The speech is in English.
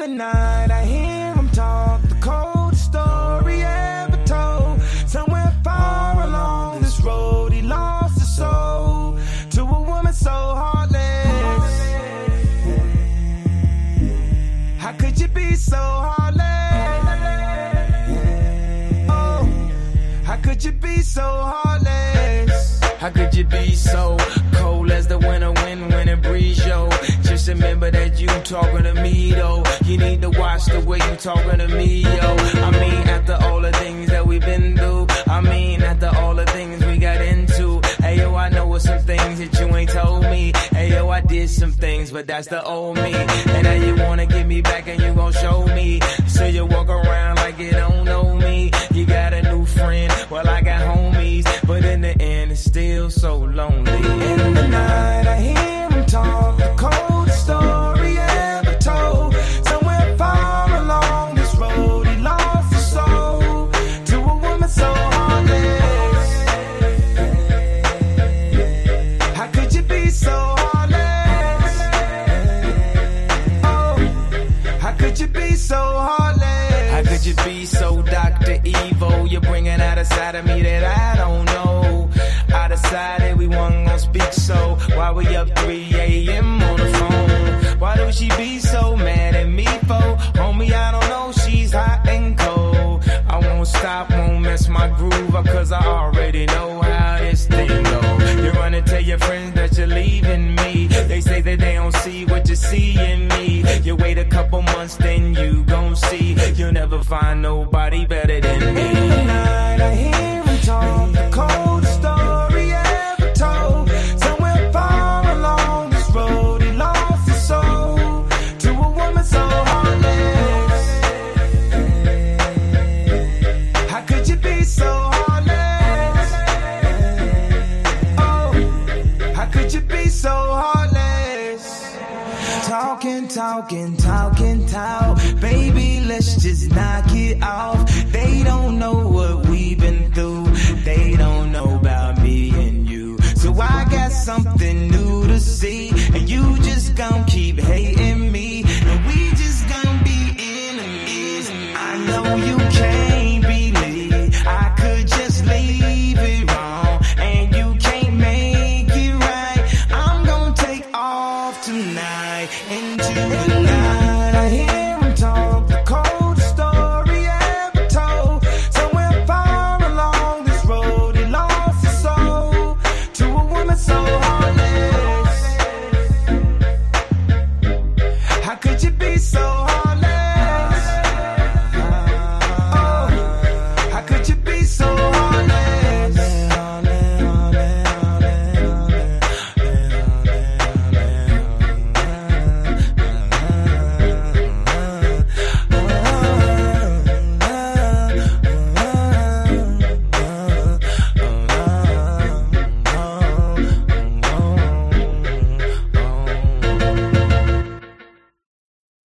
In the night, I hear him talk the coldest story ever told. Somewhere far along this road, he lost his soul to a woman so heartless. How could you be so heartless? Oh, how could you be so heartless? How could you be so cold as the winter wind when it breeze, yo? Just remember that you talking to me, though. Watch the way you talking to me, yo. I mean, after all the things that we've been through. I mean, after all the things we got into. Hey, yo, I know what some things that you ain't told me. Hey, yo, I did some things, but that's the old me. And now you wanna get me back and you gon' show me. So you walk around like you don't know me. You got a new friend, well, I got be so Dr. Evil? You're bringing out a side of me that I don't know. I decided we weren't gonna speak, so why we up 3 a.m. on the phone? Why do she be so mad at me for? Homie, I don't know, she's hot and cold. I won't stop, won't mess my groove up, cause I already know how this thing go. You and tell your friends that you're leaving me. They say that they don't see what you see in me. You wait a couple months, then you gon' see. You'll never find nobody better than In the me. night, I hear him talk Talking, talking, talking, talk. Baby, let's just knock it off. They don't know what we've been through. They don't know about me and you. So I got something new to see. And you just gon' keep hating me. And we just gon' be enemies. I know you can't believe I could just leave it wrong. And you can't make it right. I'm gonna take off tonight into the night. I hear